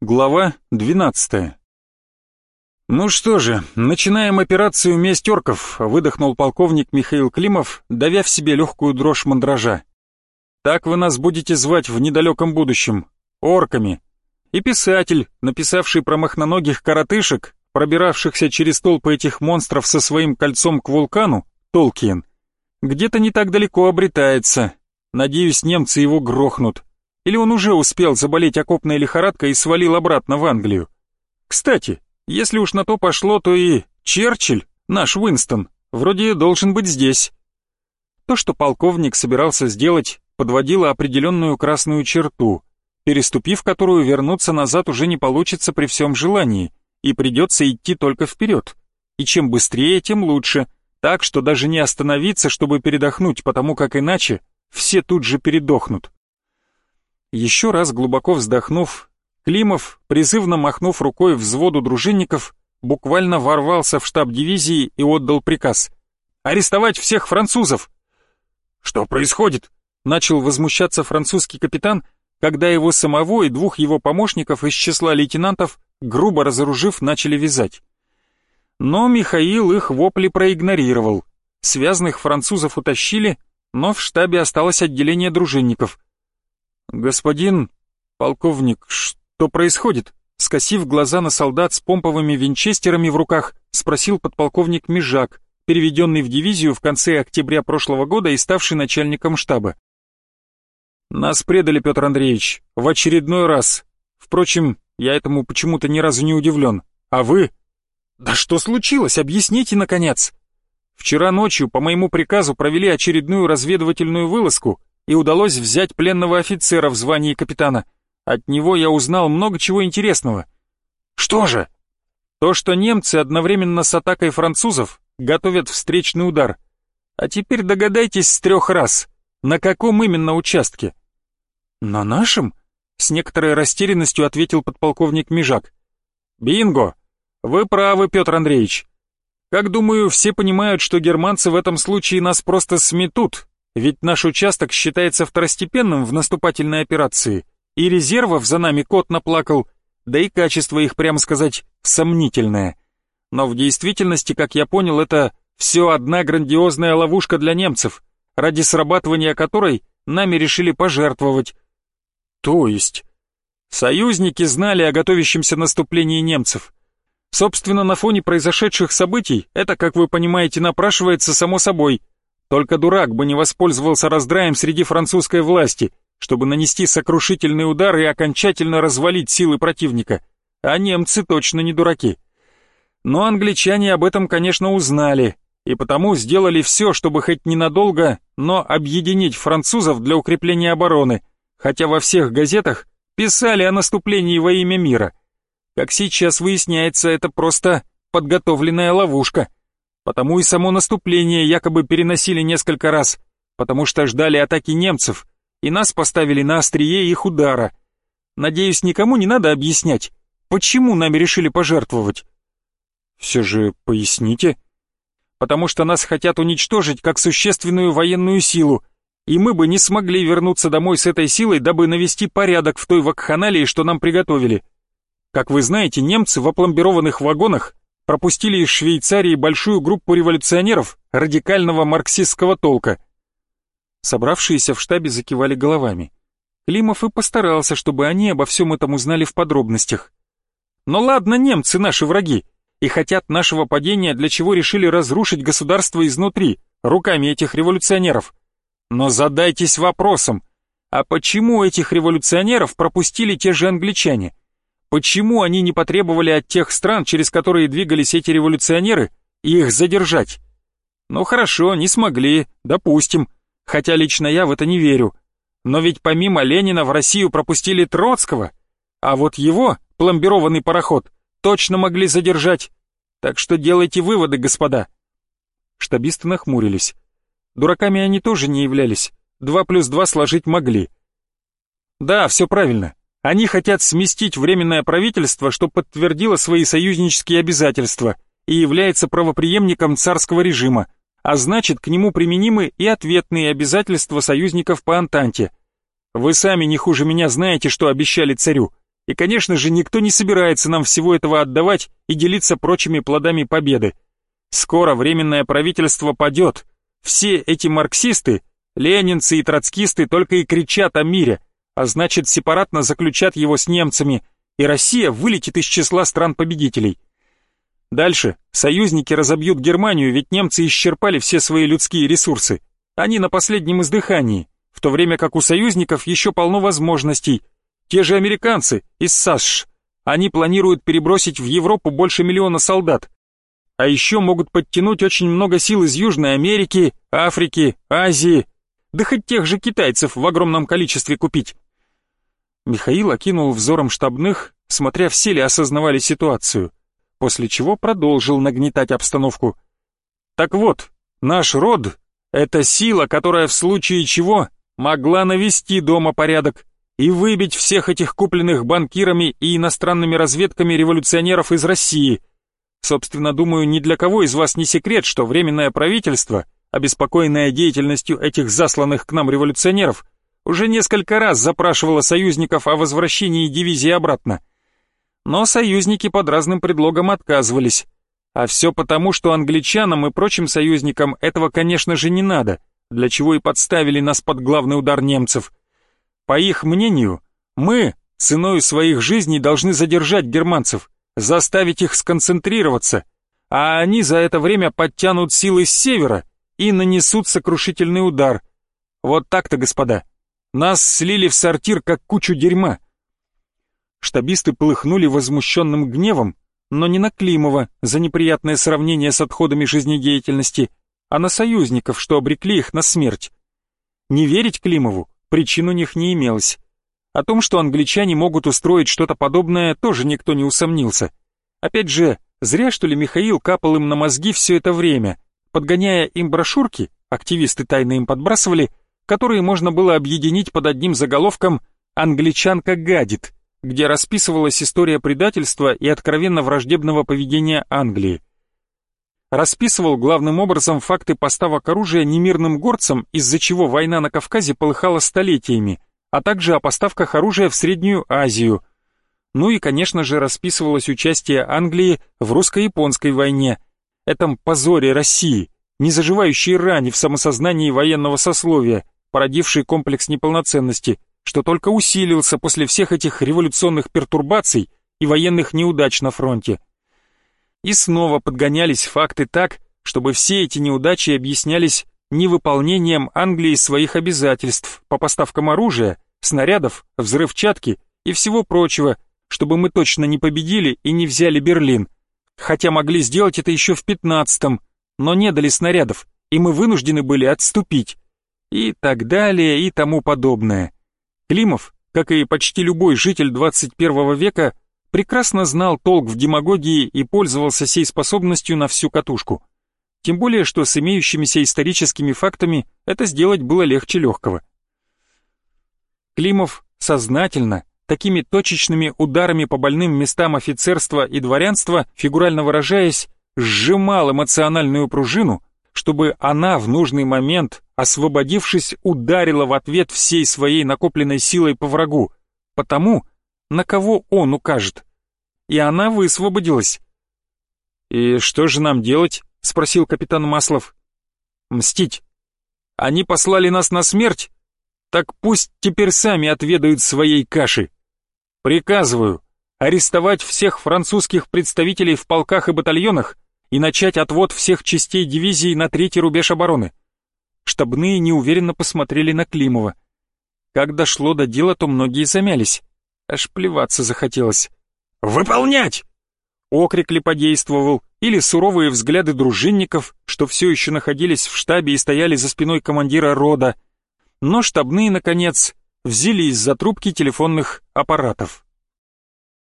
Глава 12 «Ну что же, начинаем операцию «Месть орков», — выдохнул полковник Михаил Климов, давя в себе легкую дрожь мандража. «Так вы нас будете звать в недалеком будущем. Орками. И писатель, написавший про махноногих коротышек, пробиравшихся через толпы этих монстров со своим кольцом к вулкану, Толкиен, где-то не так далеко обретается. Надеюсь, немцы его грохнут. Или он уже успел заболеть окопной лихорадкой и свалил обратно в Англию? Кстати, если уж на то пошло, то и Черчилль, наш Уинстон, вроде должен быть здесь. То, что полковник собирался сделать, подводило определенную красную черту, переступив которую вернуться назад уже не получится при всем желании, и придется идти только вперед. И чем быстрее, тем лучше, так что даже не остановиться, чтобы передохнуть, потому как иначе все тут же передохнут. Еще раз глубоко вздохнув, Климов, призывно махнув рукой взводу дружинников, буквально ворвался в штаб дивизии и отдал приказ. «Арестовать всех французов!» «Что происходит?» — начал возмущаться французский капитан, когда его самого и двух его помощников из числа лейтенантов, грубо разоружив, начали вязать. Но Михаил их вопли проигнорировал. Связанных французов утащили, но в штабе осталось отделение дружинников — «Господин полковник, что происходит?» Скосив глаза на солдат с помповыми винчестерами в руках, спросил подполковник Межак, переведенный в дивизию в конце октября прошлого года и ставший начальником штаба. «Нас предали, Петр Андреевич, в очередной раз. Впрочем, я этому почему-то ни разу не удивлен. А вы?» «Да что случилось? Объясните, наконец!» «Вчера ночью по моему приказу провели очередную разведывательную вылазку и удалось взять пленного офицера в звании капитана. От него я узнал много чего интересного. Что же? То, что немцы одновременно с атакой французов готовят встречный удар. А теперь догадайтесь с трех раз, на каком именно участке? На нашем? С некоторой растерянностью ответил подполковник Межак. Бинго! Вы правы, Петр Андреевич. Как думаю, все понимают, что германцы в этом случае нас просто сметут, ведь наш участок считается второстепенным в наступательной операции, и резервов за нами кот наплакал, да и качество их, прямо сказать, сомнительное. Но в действительности, как я понял, это все одна грандиозная ловушка для немцев, ради срабатывания которой нами решили пожертвовать. То есть... Союзники знали о готовящемся наступлении немцев. Собственно, на фоне произошедших событий это, как вы понимаете, напрашивается само собой — только дурак бы не воспользовался раздраем среди французской власти, чтобы нанести сокрушительный удар и окончательно развалить силы противника. А немцы точно не дураки. Но англичане об этом, конечно, узнали, и потому сделали все, чтобы хоть ненадолго, но объединить французов для укрепления обороны, хотя во всех газетах писали о наступлении во имя мира. Как сейчас выясняется, это просто подготовленная ловушка — Потому и само наступление якобы переносили несколько раз, потому что ждали атаки немцев, и нас поставили на острие их удара. Надеюсь, никому не надо объяснять, почему нами решили пожертвовать. Все же поясните. Потому что нас хотят уничтожить как существенную военную силу, и мы бы не смогли вернуться домой с этой силой, дабы навести порядок в той вакханалии, что нам приготовили. Как вы знаете, немцы в опломбированных вагонах пропустили из Швейцарии большую группу революционеров радикального марксистского толка. Собравшиеся в штабе закивали головами. Климов и постарался, чтобы они обо всем этом узнали в подробностях. Но ладно, немцы наши враги, и хотят нашего падения, для чего решили разрушить государство изнутри, руками этих революционеров. Но задайтесь вопросом, а почему этих революционеров пропустили те же англичане? Почему они не потребовали от тех стран, через которые двигались эти революционеры, их задержать? Ну хорошо, не смогли, допустим, хотя лично я в это не верю. Но ведь помимо Ленина в Россию пропустили Троцкого, а вот его, пломбированный пароход, точно могли задержать. Так что делайте выводы, господа. Штабисты нахмурились. Дураками они тоже не являлись, два плюс два сложить могли. Да, все правильно. Они хотят сместить временное правительство, что подтвердило свои союзнические обязательства и является правопреемником царского режима, а значит, к нему применимы и ответные обязательства союзников по Антанте. Вы сами не хуже меня знаете, что обещали царю, И, конечно же, никто не собирается нам всего этого отдавать и делиться прочими плодами победы. Скоро временное правительство падет. Все эти марксисты, ленинцы и троцкисты только и кричат о мире, а значит сепаратно заключат его с немцами, и Россия вылетит из числа стран-победителей. Дальше союзники разобьют Германию, ведь немцы исчерпали все свои людские ресурсы. Они на последнем издыхании, в то время как у союзников еще полно возможностей. Те же американцы из САШ. Они планируют перебросить в Европу больше миллиона солдат. А еще могут подтянуть очень много сил из Южной Америки, Африки, Азии, да хоть тех же китайцев в огромном количестве купить. Михаил окинул взором штабных, смотря все ли осознавали ситуацию после чего продолжил нагнетать обстановку. Так вот, наш род — это сила, которая в случае чего могла навести дома порядок и выбить всех этих купленных банкирами и иностранными разведками революционеров из России. Собственно, думаю, ни для кого из вас не секрет, что Временное правительство, обеспокоенное деятельностью этих засланных к нам революционеров, уже несколько раз запрашивало союзников о возвращении дивизии обратно но союзники под разным предлогом отказывались. А все потому, что англичанам и прочим союзникам этого, конечно же, не надо, для чего и подставили нас под главный удар немцев. По их мнению, мы, ценой своих жизней, должны задержать германцев, заставить их сконцентрироваться, а они за это время подтянут силы с севера и нанесут сокрушительный удар. Вот так-то, господа. Нас слили в сортир, как кучу дерьма. Штабисты полыхнули возмущенным гневом, но не на Климова за неприятное сравнение с отходами жизнедеятельности, а на союзников, что обрекли их на смерть. Не верить Климову причин у них не имелось. О том, что англичане могут устроить что-то подобное, тоже никто не усомнился. Опять же, зря что ли Михаил капал им на мозги все это время, подгоняя им брошюрки, активисты тайно им подбрасывали, которые можно было объединить под одним заголовком «Англичанка гадит», где расписывалась история предательства и откровенно враждебного поведения Англии. Расписывал главным образом факты поставок оружия немирным горцам, из-за чего война на Кавказе полыхала столетиями, а также о поставках оружия в Среднюю Азию. Ну и, конечно же, расписывалось участие Англии в русско-японской войне, этом позоре России, незаживающей ране в самосознании военного сословия, породившей комплекс неполноценности, что только усилился после всех этих революционных пертурбаций и военных неудач на фронте. И снова подгонялись факты так, чтобы все эти неудачи объяснялись невыполнением Англии своих обязательств по поставкам оружия, снарядов, взрывчатки и всего прочего, чтобы мы точно не победили и не взяли Берлин. Хотя могли сделать это еще в 15-м, но не дали снарядов, и мы вынуждены были отступить. И так далее и тому подобное. Климов, как и почти любой житель 21 века, прекрасно знал толк в демагогии и пользовался сей способностью на всю катушку. Тем более, что с имеющимися историческими фактами это сделать было легче легкого. Климов сознательно, такими точечными ударами по больным местам офицерства и дворянства, фигурально выражаясь, сжимал эмоциональную пружину, чтобы она в нужный момент, освободившись, ударила в ответ всей своей накопленной силой по врагу, потому, на кого он укажет. И она высвободилась. «И что же нам делать?» — спросил капитан Маслов. «Мстить. Они послали нас на смерть? Так пусть теперь сами отведают своей каши. Приказываю арестовать всех французских представителей в полках и батальонах, и начать отвод всех частей дивизии на третий рубеж обороны. Штабные неуверенно посмотрели на Климова. Как дошло до дела, то многие замялись. Аж плеваться захотелось. «Выполнять!» Окрик ли подействовал, или суровые взгляды дружинников, что все еще находились в штабе и стояли за спиной командира рода. Но штабные, наконец, взялись за трубки телефонных аппаратов.